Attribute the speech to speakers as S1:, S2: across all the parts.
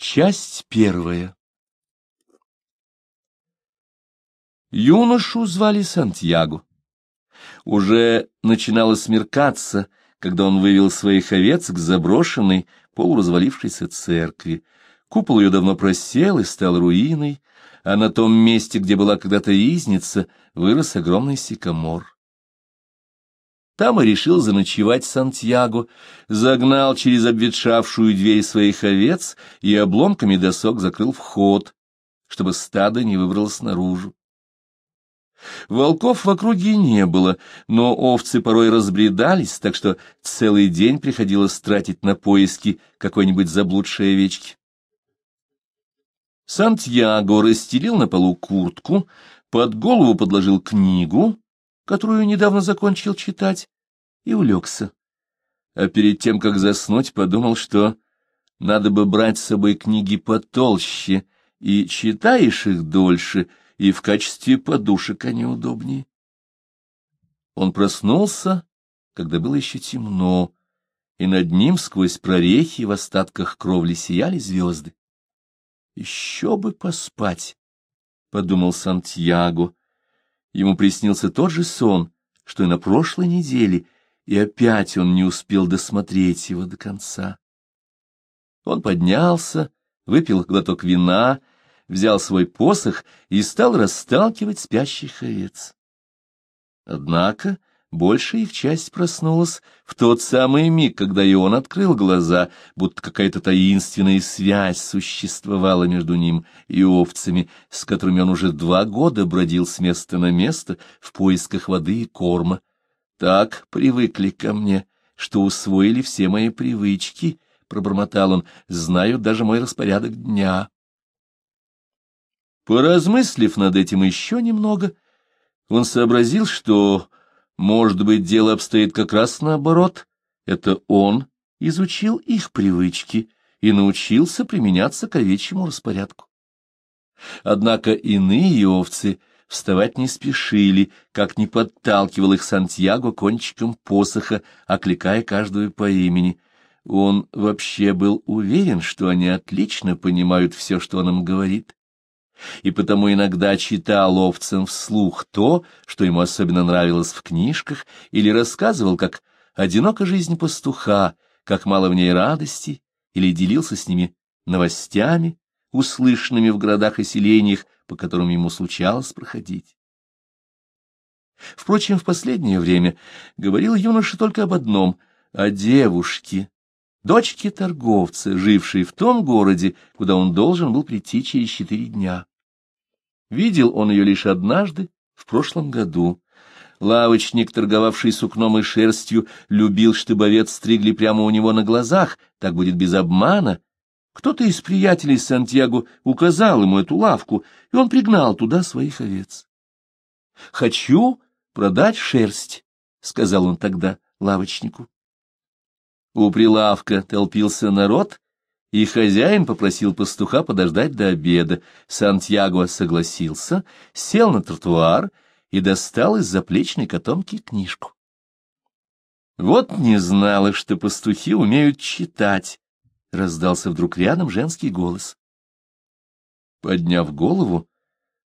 S1: Часть первая Юношу звали Сантьяго. Уже начинало смеркаться, когда он вывел своих овец к заброшенной, полуразвалившейся церкви. Купол ее давно просел и стал руиной, а на том месте, где была когда-то изница, вырос огромный сикамор. Там и решил заночевать Сантьяго, загнал через обветшавшую дверь своих овец и обломками досок закрыл вход, чтобы стадо не выбралось наружу. Волков в округе не было, но овцы порой разбредались, так что целый день приходилось тратить на поиски какой-нибудь заблудшей овечки. Сантьяго расстелил на полу куртку, под голову подложил книгу, которую недавно закончил читать, и улегся. А перед тем, как заснуть, подумал, что надо бы брать с собой книги потолще, и читаешь их дольше, и в качестве подушек они удобнее. Он проснулся, когда было еще темно, и над ним сквозь прорехи в остатках кровли сияли звезды. Еще бы поспать, — подумал Сантьяго. Ему приснился тот же сон, что и на прошлой неделе, и опять он не успел досмотреть его до конца. Он поднялся, выпил глоток вина, взял свой посох и стал расталкивать спящих овец. Однако большая их часть проснулась в тот самый миг, когда и он открыл глаза, будто какая-то таинственная связь существовала между ним и овцами, с которыми он уже два года бродил с места на место в поисках воды и корма. Так привыкли ко мне, что усвоили все мои привычки, — пробормотал он, — знают даже мой распорядок дня. Поразмыслив над этим еще немного, он сообразил, что может быть, дело обстоит как раз наоборот. Это он изучил их привычки и научился применяться к овечьему распорядку. Однако иные овцы вставать не спешили, как не подталкивал их Сантьяго кончиком посоха, окликая каждую по имени. Он вообще был уверен, что они отлично понимают все, что он им говорит и потому иногда читал овцам вслух то, что ему особенно нравилось в книжках, или рассказывал, как одинока жизнь пастуха, как мало в ней радости, или делился с ними новостями, услышанными в городах и селениях, по которым ему случалось проходить. Впрочем, в последнее время говорил юноша только об одном — о девушке, дочке торговца, жившей в том городе, куда он должен был прийти через четыре дня. Видел он ее лишь однажды, в прошлом году. Лавочник, торговавший сукном и шерстью, любил, чтобы овец стригли прямо у него на глазах, так будет без обмана. Кто-то из приятелей Сантьяго указал ему эту лавку, и он пригнал туда своих овец. «Хочу продать шерсть», — сказал он тогда лавочнику. У прилавка толпился народ, и хозяин попросил пастуха подождать до обеда. Сантьяго согласился, сел на тротуар и достал из заплечной котомки книжку. Вот не знала, что пастухи умеют читать, — раздался вдруг рядом женский голос. Подняв голову,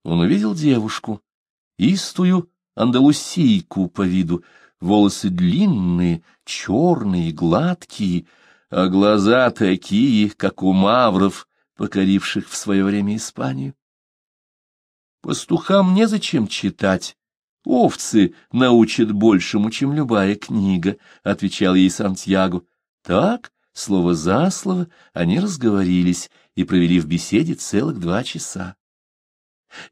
S1: он увидел девушку, истую андалусийку по виду, волосы длинные, черные, гладкие, а глаза такие, как у мавров, покоривших в свое время Испанию. Пастухам незачем читать. Овцы научат большему, чем любая книга, — отвечал ей Сантьяго. Так, слово за слово, они разговорились и провели в беседе целых два часа.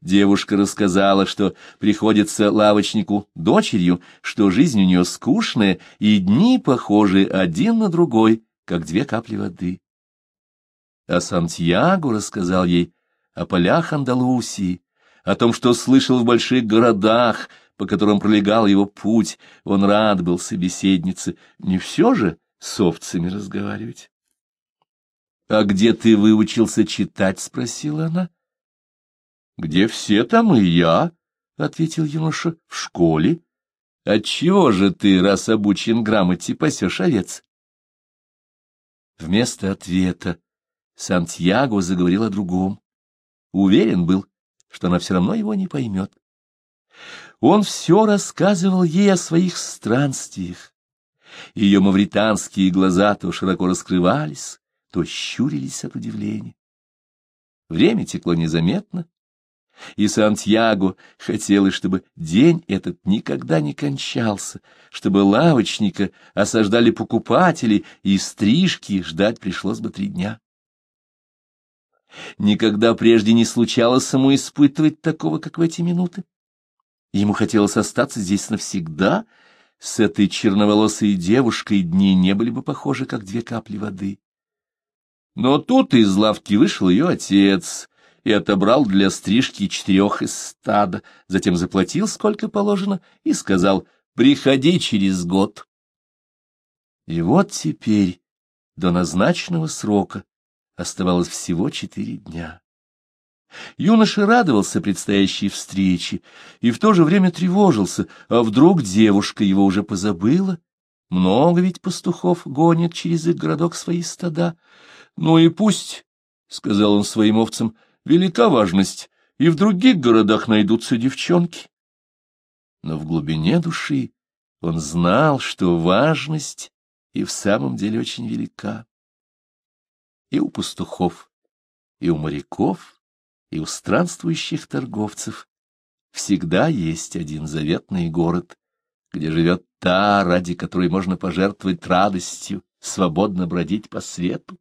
S1: Девушка рассказала, что приходится лавочнику дочерью, что жизнь у нее скучная, и дни похожи один на другой, как две капли воды. А Сантьяго рассказал ей о полях Андалусии, о том, что слышал в больших городах, по которым пролегал его путь. Он рад был собеседнице, не все же с овцами разговаривать. — А где ты выучился читать? — спросила она. — Где все, там и я, — ответил юноша, — в школе. — Отчего же ты, раз обучен грамоте, пасешь овец? Вместо ответа Сантьяго заговорил о другом. Уверен был, что она все равно его не поймет. Он все рассказывал ей о своих странствиях. Ее мавританские глаза то широко раскрывались, то щурились от удивления. Время текло незаметно, и Сантьяго хотелось, чтобы день этот никогда не кончался, чтобы лавочника осаждали покупатели, и стрижки ждать пришлось бы три дня. Никогда прежде не случалось ему испытывать такого, как в эти минуты. Ему хотелось остаться здесь навсегда. С этой черноволосой девушкой дни не были бы похожи, как две капли воды. Но тут из лавки вышел ее отец и отобрал для стрижки четырех из стада, затем заплатил, сколько положено, и сказал «Приходи через год». И вот теперь, до назначенного срока, оставалось всего четыре дня. Юноша радовался предстоящей встрече и в то же время тревожился, а вдруг девушка его уже позабыла? Много ведь пастухов гонят через их городок свои стада. Ну и пусть, — сказал он своим овцам, — велика важность, и в других городах найдутся девчонки. Но в глубине души он знал, что важность и в самом деле очень велика. И у пастухов, и у моряков, и у странствующих торговцев всегда есть один заветный город, где живет та, ради которой можно пожертвовать радостью, свободно бродить по свету.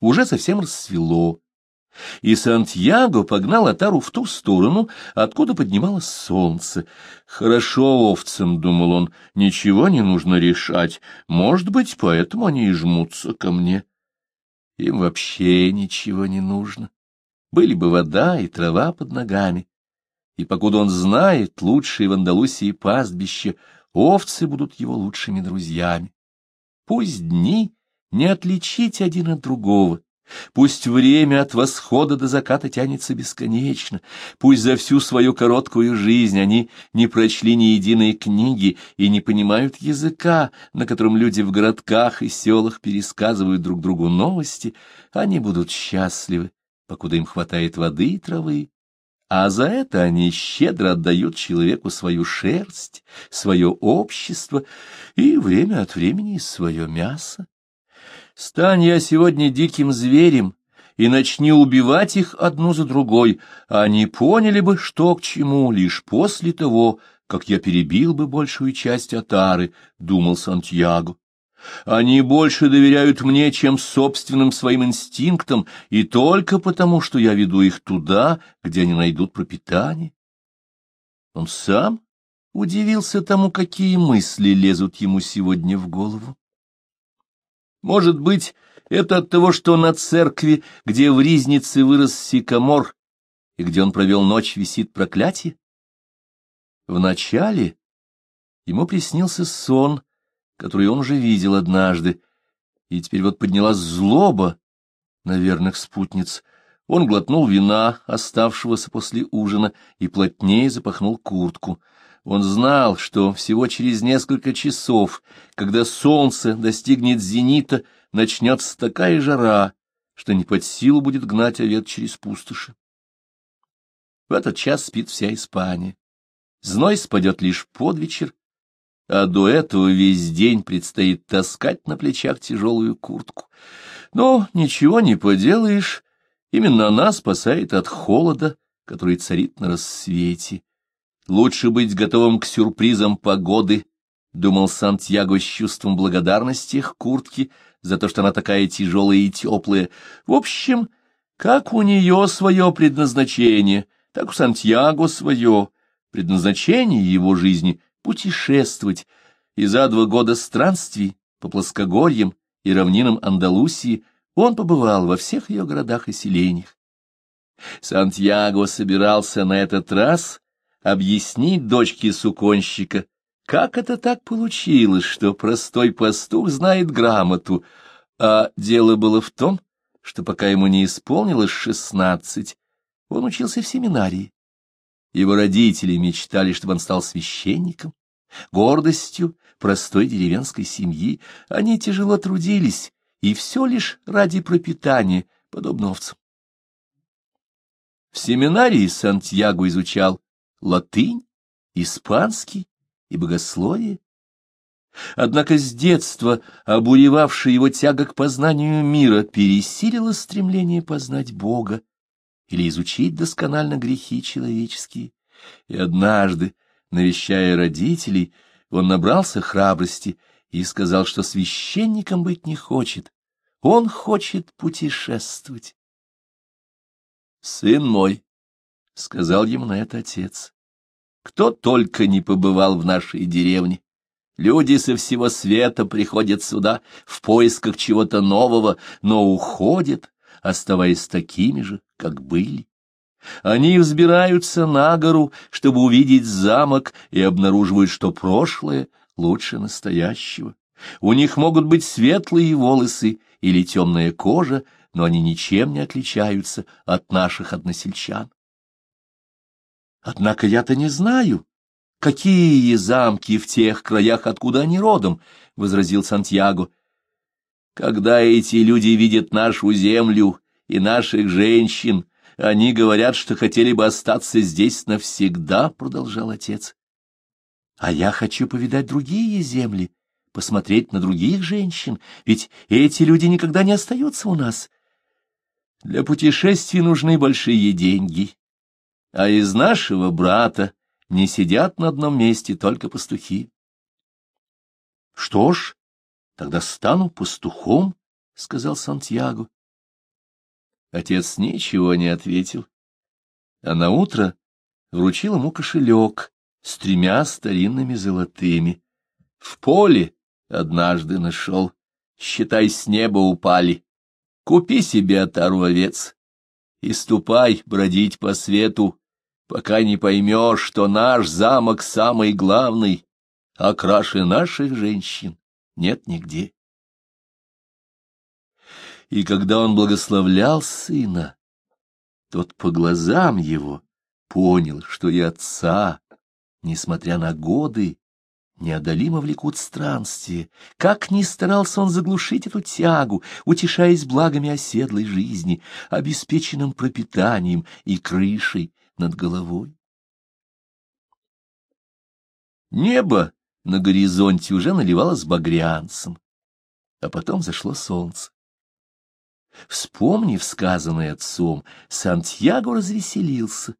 S1: Уже совсем рассвело, и Сантьяго погнал Атару в ту сторону, откуда поднималось солнце. «Хорошо овцам», — думал он, — «ничего не нужно решать. Может быть, поэтому они и жмутся ко мне». Им вообще ничего не нужно. Были бы вода и трава под ногами. И покуда он знает лучшие в Андалусии пастбища, овцы будут его лучшими друзьями. Пусть дни не отличить один от другого, Пусть время от восхода до заката тянется бесконечно, пусть за всю свою короткую жизнь они не прочли ни единой книги и не понимают языка, на котором люди в городках и селах пересказывают друг другу новости, они будут счастливы, покуда им хватает воды и травы. А за это они щедро отдают человеку свою шерсть, свое общество и время от времени свое мясо. Стань я сегодня диким зверем и начни убивать их одну за другой, они поняли бы, что к чему, лишь после того, как я перебил бы большую часть отары, — думал Сантьяго. Они больше доверяют мне, чем собственным своим инстинктам, и только потому, что я веду их туда, где они найдут пропитание. Он сам удивился тому, какие мысли лезут ему сегодня в голову. Может быть, это от того, что на церкви, где в Ризнице вырос сикамор, и где он провел ночь, висит проклятие? Вначале ему приснился сон, который он уже видел однажды, и теперь вот поднялась злоба на верных спутниц. Он глотнул вина, оставшегося после ужина, и плотнее запахнул куртку — он знал, что всего через несколько часов, когда солнце достигнет зенита, начнется такая жара, что не под силу будет гнать овет через пустоши. В этот час спит вся Испания. Зной спадет лишь под вечер, а до этого весь день предстоит таскать на плечах тяжелую куртку. Но ничего не поделаешь, именно она спасает от холода, который царит на рассвете. Лучше быть готовым к сюрпризам погоды, — думал Сантьяго с чувством благодарности к куртке за то, что она такая тяжелая и теплая. В общем, как у нее свое предназначение, так у Сантьяго свое. Предназначение его жизни — путешествовать, и за два года странствий по плоскогорьям и равнинам Андалусии он побывал во всех ее городах и селениях. Сантьяго собирался на этот раз объяснить дочке суконщика, как это так получилось, что простой пастух знает грамоту, а дело было в том, что пока ему не исполнилось шестнадцать, он учился в семинарии. Его родители мечтали, чтобы он стал священником, гордостью простой деревенской семьи. Они тяжело трудились и все лишь ради пропитания, подобно овцам. В семинарии Сантьяго изучал латынь, испанский и богословие. Однако с детства обуревавшая его тяга к познанию мира пересилила стремление познать Бога или изучить досконально грехи человеческие. И однажды, навещая родителей, он набрался храбрости и сказал, что священником быть не хочет, он хочет путешествовать. «Сын мой», — сказал ему на это отец, — «кто только не побывал в нашей деревне. Люди со всего света приходят сюда в поисках чего-то нового, но уходят, оставаясь такими же, как были. Они взбираются на гору, чтобы увидеть замок, и обнаруживают, что прошлое лучше настоящего. У них могут быть светлые волосы или темная кожа, но они ничем не отличаются от наших односельчан. Однако я-то не знаю, какие замки в тех краях, откуда они родом, — возразил Сантьяго. Когда эти люди видят нашу землю и наших женщин, они говорят, что хотели бы остаться здесь навсегда, — продолжал отец. А я хочу повидать другие земли, посмотреть на других женщин, ведь эти люди никогда не остаются у нас. Для путешествий нужны большие деньги, а из нашего брата не сидят на одном месте только пастухи. — Что ж, тогда стану пастухом, — сказал Сантьяго. Отец ничего не ответил, а на утро вручил ему кошелек с тремя старинными золотыми. В поле однажды нашел, считай, с неба упали. Купи себе отару овец и ступай бродить по свету, пока не поймешь, что наш замок самый главный, а краше наших женщин нет нигде. И когда он благословлял сына, тот по глазам его понял, что и отца, несмотря на годы, неодолимо влекут странствия. Как ни старался он заглушить эту тягу, утешаясь благами оседлой жизни, обеспеченным пропитанием и крышей над головой. Небо на горизонте уже наливалось багрянцем, а потом зашло солнце. Вспомнив сказанное отцом, Сантьяго развеселился.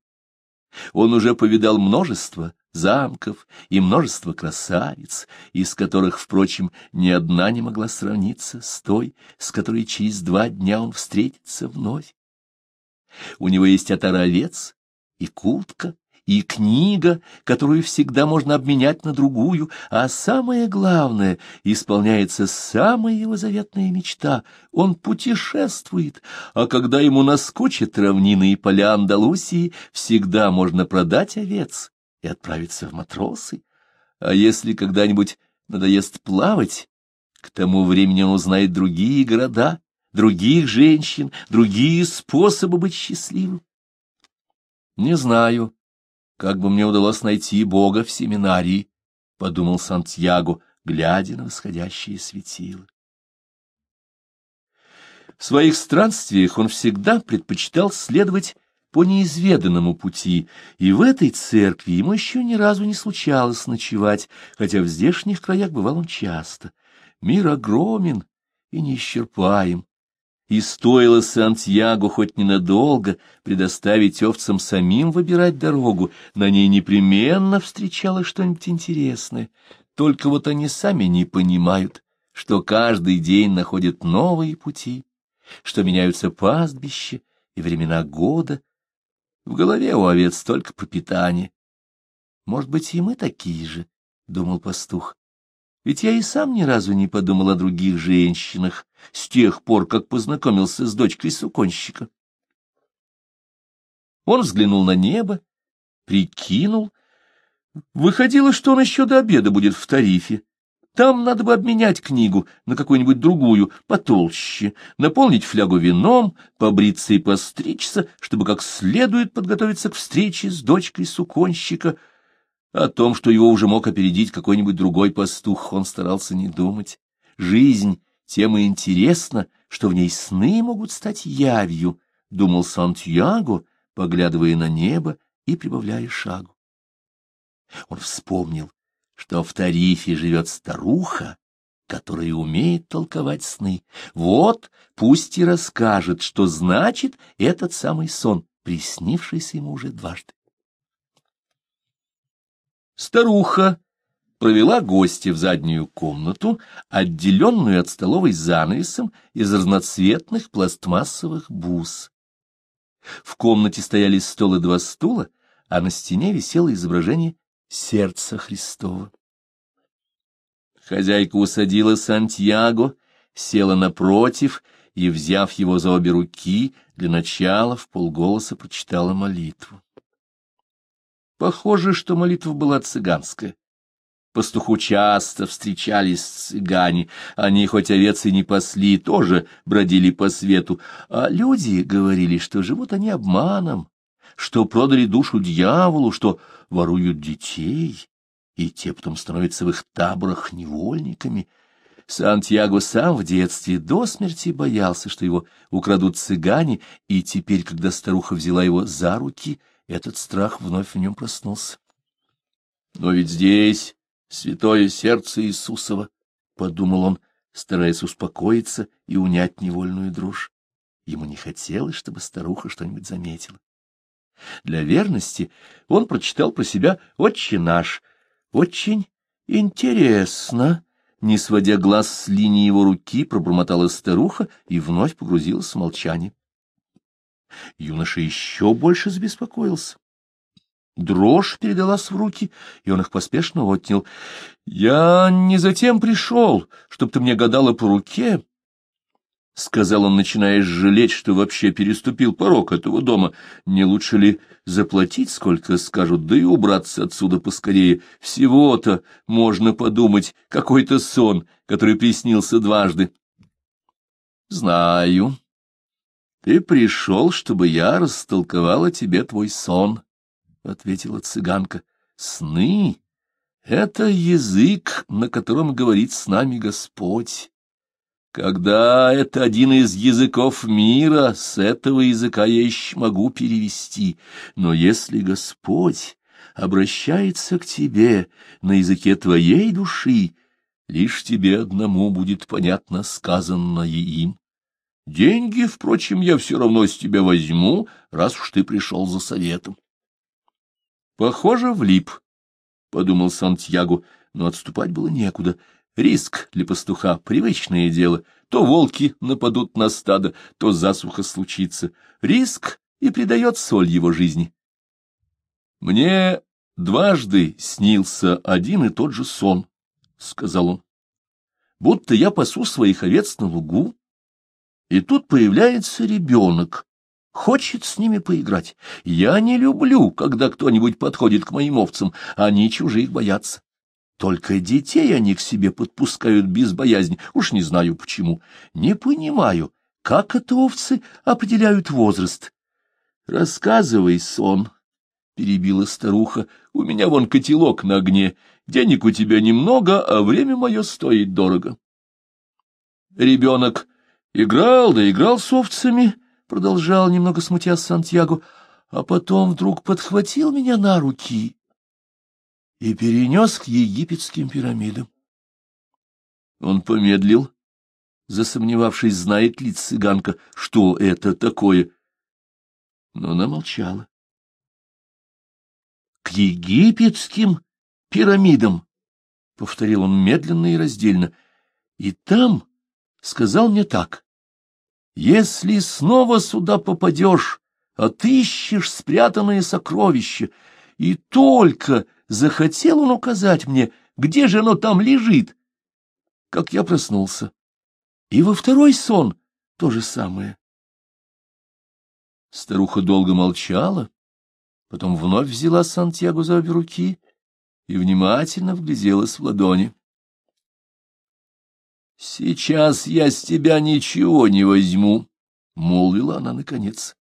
S1: Он уже повидал множество замков и множество красавиц, из которых, впрочем, ни одна не могла сравниться с той, с которой через два дня он встретится вновь. У него есть отаровец и куртка, и книга, которую всегда можно обменять на другую, а самое главное, исполняется самая его заветная мечта. Он путешествует, а когда ему наскучат равнины и поля Андалусии, всегда можно продать овец и отправиться в матросы. А если когда-нибудь надоест плавать, к тому времени он узнает другие города, других женщин, другие способы быть счастливым. Не знаю, как бы мне удалось найти Бога в семинарии, — подумал Сантьяго, глядя на восходящие светила. В своих странствиях он всегда предпочитал следовать по неизведанному пути, и в этой церкви ему еще ни разу не случалось ночевать, хотя в здешних краях бывал он часто. Мир огромен и неисчерпаем, и стоило Сантьяго хоть ненадолго предоставить овцам самим выбирать дорогу, на ней непременно встречалось что-нибудь интересное. Только вот они сами не понимают, что каждый день находят новые пути, что меняются пастбища и времена года. В голове у овец только пропитание. Может быть, и мы такие же, — думал пастух. Ведь я и сам ни разу не подумал о других женщинах с тех пор, как познакомился с дочкой суконщика. Он взглянул на небо, прикинул. Выходило, что он еще до обеда будет в тарифе. Там надо бы обменять книгу на какую-нибудь другую, потолще, наполнить флягу вином, побриться и постричься, чтобы как следует подготовиться к встрече с дочкой суконщика — о том, что его уже мог опередить какой-нибудь другой пастух, он старался не думать. Жизнь тем и интересно, что в ней сны могут стать явью, — думал Сантьяго, поглядывая на небо и прибавляя шагу. Он вспомнил, что в Тарифе живет старуха, которая умеет толковать сны. Вот пусть и расскажет, что значит этот самый сон, приснившийся ему уже дважды. Старуха провела гостя в заднюю комнату, отделенную от столовой занавесом из разноцветных пластмассовых бус. В комнате стояли стол и два стула, а на стене висело изображение сердца Христова. Хозяйка усадила Сантьяго, села напротив и, взяв его за обе руки, для начала в полголоса прочитала молитву. Похоже, что молитва была цыганская. Пастуху часто встречались цыгане, они хоть овец и не пасли, тоже бродили по свету, а люди говорили, что живут они обманом, что продали душу дьяволу, что воруют детей, и те потом становятся в их таборах невольниками. Сантьяго сам в детстве до смерти боялся, что его украдут цыгане, и теперь, когда старуха взяла его за руки, этот страх вновь в нем проснулся. Но ведь здесь святое сердце Иисусова, — подумал он, стараясь успокоиться и унять невольную дрожь. Ему не хотелось, чтобы старуха что-нибудь заметила. Для верности он прочитал про себя «Отче наш». «Очень интересно», — не сводя глаз с линии его руки, пробормотала старуха и вновь погрузилась в молчание. Юноша еще больше забеспокоился. Дрожь передалась в руки, и он их поспешно отнял. — Я не затем пришел, чтоб ты мне гадала по руке, — сказал он, начиная жалеть, что вообще переступил порог этого дома. Не лучше ли заплатить, сколько скажут, да и убраться отсюда поскорее? Всего-то можно подумать, какой-то сон, который приснился дважды. — Знаю. Ты пришел, чтобы я растолковала тебе твой сон, — ответила цыганка. — Сны — это язык, на котором говорит с нами Господь. Когда это один из языков мира, с этого языка я еще могу перевести. Но если Господь обращается к тебе на языке твоей души, лишь тебе одному будет понятно сказанное им. Деньги, впрочем, я все равно с тебя возьму, раз уж ты пришел за советом. Похоже, влип, — подумал Сантьяго, но отступать было некуда. Риск для пастуха — привычное дело. То волки нападут на стадо, то засуха случится. Риск и придает соль его жизни. Мне дважды снился один и тот же сон, — сказал он. Будто я пасу своих овец на лугу, и тут появляется ребенок, хочет с ними поиграть. Я не люблю, когда кто-нибудь подходит к моим овцам, они чужих боятся. Только детей они к себе подпускают без боязни, уж не знаю почему. Не понимаю, как это овцы определяют возраст. Рассказывай сон, — перебила старуха, — у меня вон котелок на огне, денег у тебя немного, а время мое стоит дорого. Ребенок играл да играл с овцами, — продолжал, немного смутясь Сантьяго, а потом вдруг подхватил меня на руки и перенес к египетским пирамидам. Он помедлил, засомневавшись, знает ли цыганка, что это такое, но она молчала. — К египетским пирамидам, — повторил он медленно и раздельно, — и там сказал мне так. Если снова сюда попадешь, отыщешь спрятанное сокровище, и только захотел он указать мне, где же оно там лежит, как я проснулся. И во второй сон то же самое. Старуха долго молчала, потом вновь взяла Сантьяго за обе руки и внимательно вгляделась в ладони. «Сейчас я с тебя ничего не возьму», — молвила она наконец.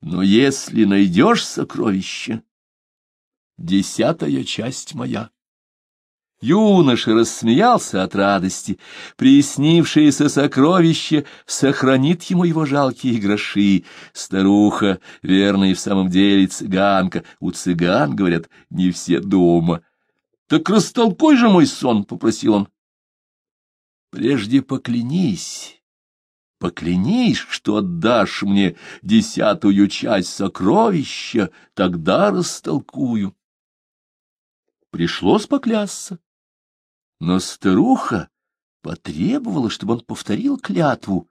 S1: «Но если найдешь сокровище, десятая часть моя. Юноша рассмеялся от радости. Приснившееся сокровище сохранит ему его жалкие гроши. Старуха, верная и в самом деле цыганка. У цыган, говорят, не все дома. — Так растолкуй же мой сон, — попросил он. — Прежде поклянись, поклянись, что отдашь мне десятую часть сокровища, тогда растолкую. Пришлось поклясться. Но старуха потребовала, чтобы он повторил клятву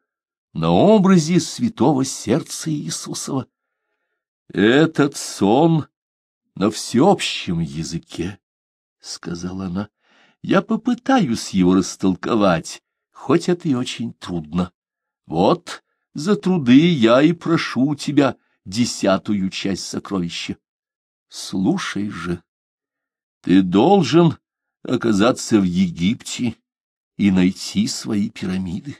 S1: на образе святого сердца Иисусова. «Этот сон на всеобщем языке», — сказала она. «Я попытаюсь его растолковать, хоть это и очень трудно. Вот за труды я и прошу у тебя десятую часть сокровища. Слушай же, ты должен оказаться в Египте и найти свои пирамиды.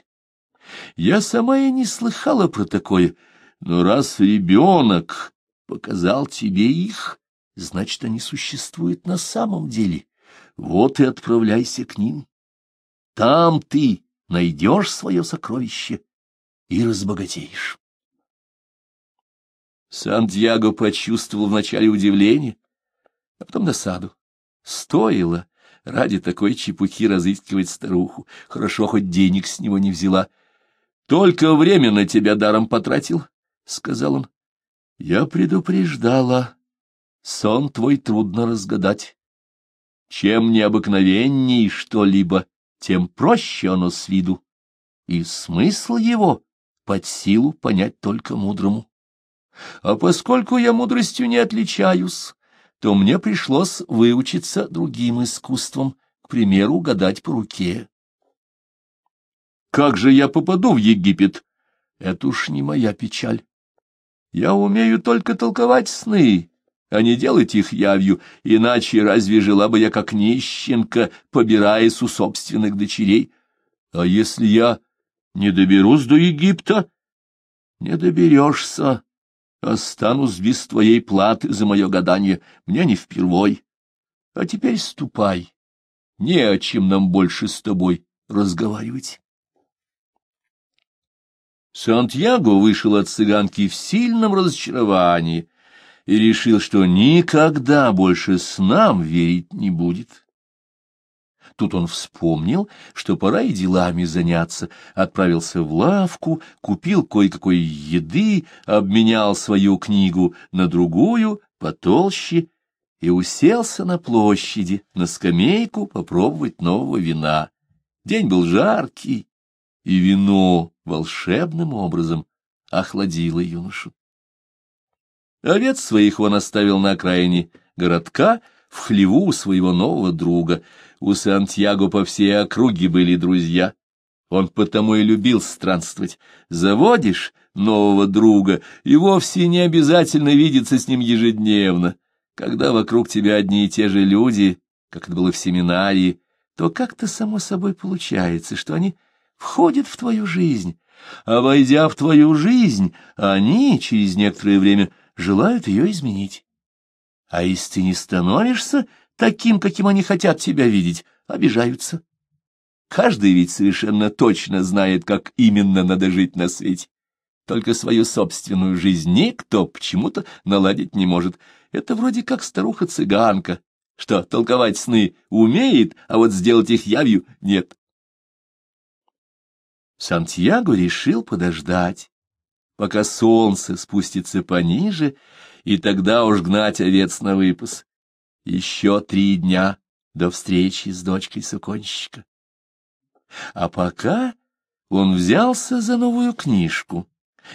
S1: Я сама и не слыхала про такое, но раз ребенок показал тебе их, значит, они существуют на самом деле. Вот и отправляйся к ним. Там ты найдешь свое сокровище и разбогатеешь. Сантьяго почувствовал вначале удивление, а потом досаду. Стоило ради такой чепухи разыскивать старуху. Хорошо, хоть денег с него не взяла. — Только время на тебя даром потратил, — сказал он. — Я предупреждала. Сон твой трудно разгадать. Чем необыкновенней что-либо, тем проще оно с виду, и смысл его под силу понять только мудрому. А поскольку я мудростью не отличаюсь, то мне пришлось выучиться другим искусствам, к примеру, гадать по руке. Как же я попаду в Египет? Это уж не моя печаль. Я умею только толковать сны, а не делать их явью, иначе разве жила бы я как нищенка, побираясь у собственных дочерей? А если я не доберусь до Египта? Не доберешься. Останусь без твоей платы за мое гадание, мне не впервой. А теперь ступай, не о чем нам больше с тобой разговаривать. Сантьяго вышел от цыганки в сильном разочаровании и решил, что никогда больше с нам верить не будет. Тут он вспомнил, что пора и делами заняться, отправился в лавку, купил кое-какой еды, обменял свою книгу на другую, потолще, и уселся на площади, на скамейку попробовать нового вина. День был жаркий, и вино волшебным образом охладило юношу. Овец своих он оставил на окраине городка, в хлеву у своего нового друга — у Сантьяго по всей округе были друзья. Он потому и любил странствовать. Заводишь нового друга, и вовсе не обязательно видеться с ним ежедневно. Когда вокруг тебя одни и те же люди, как это было в семинарии, то как-то само собой получается, что они входят в твою жизнь, а войдя в твою жизнь, они через некоторое время желают ее изменить. А если ты не становишься таким, каким они хотят тебя видеть, обижаются. Каждый ведь совершенно точно знает, как именно надо жить на свете. Только свою собственную жизнь никто почему-то наладить не может. Это вроде как старуха-цыганка, что толковать сны умеет, а вот сделать их явью нет. Сантьяго решил подождать, пока солнце спустится пониже, и тогда уж гнать овец на выпас. Еще три дня до встречи с дочкой суконщика. А пока он взялся за новую книжку,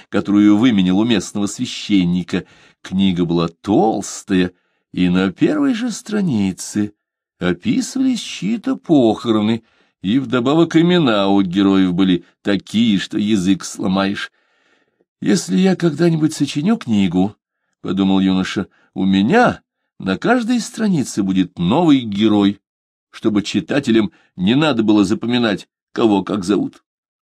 S1: которую выменил у местного священника. Книга была толстая, и на первой же странице описывались чьи-то похороны, и вдобавок имена у героев были такие, что язык сломаешь. «Если я когда-нибудь сочиню книгу, — подумал юноша, — у меня на каждой странице будет новый герой, чтобы читателям не надо было запоминать, кого как зовут.